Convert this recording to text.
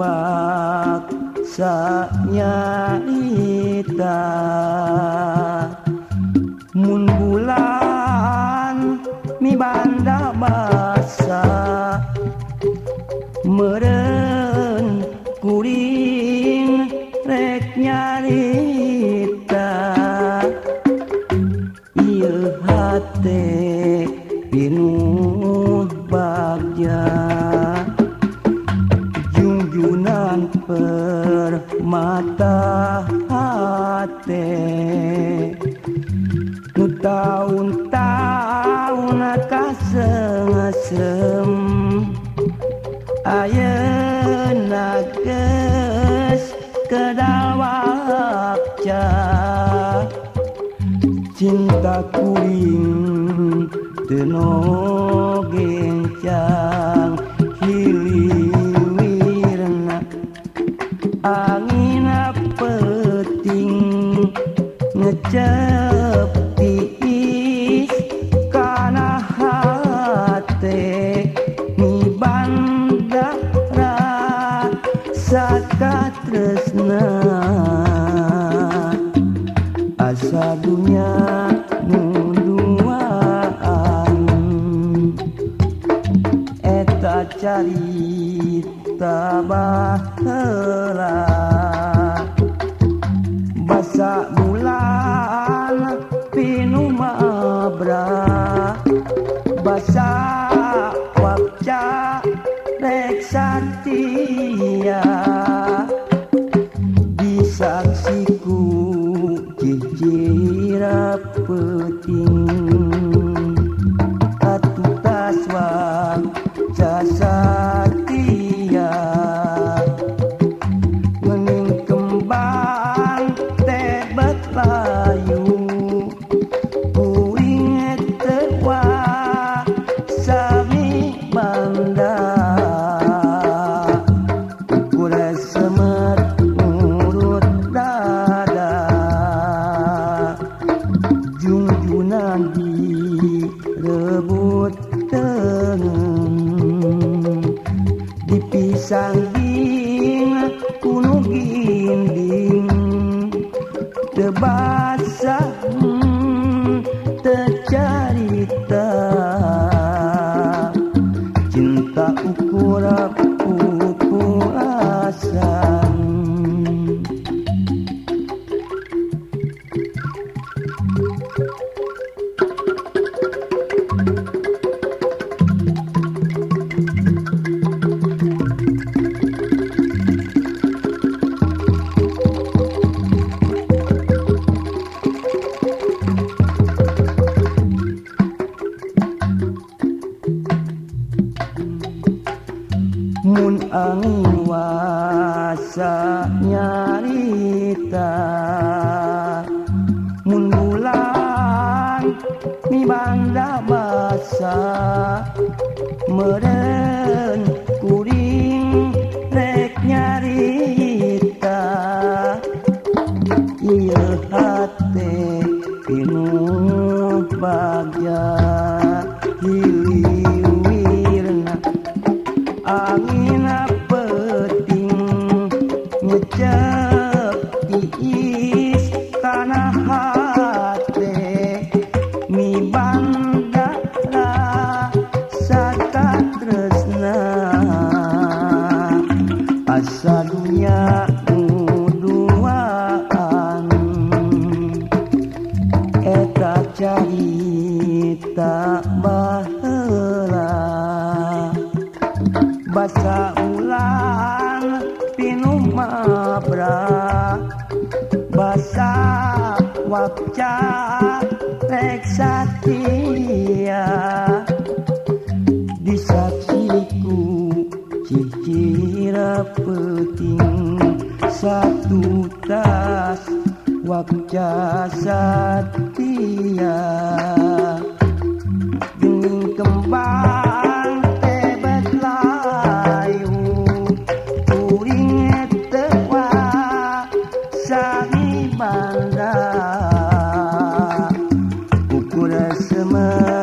awak sanyaita Mun bulan mi banda basa Meren kuring rek nyarita. Iya hati binung kuring Teno gencang Hiliwirna Angin peting Ngecep tiis. Kana hati Niban dakra Saka tresna Asa dunia duaan eta cari tabahla basa bulan pinu mabra basa wabca reksa. sangging kuno ginding. Tebasa hmm, tercarita cinta ukurap Muangin wasa nyarita. Mun bulan mi banda basa Meren kuring rek nyarita. Iya hati. hujat iis kana hate mi bandara sata tresna. Asa dunia duaan eta carita baheula. Basa Wapca reksatia disaksiku cicira peting satu tas Wapca satia Gening kembang السماء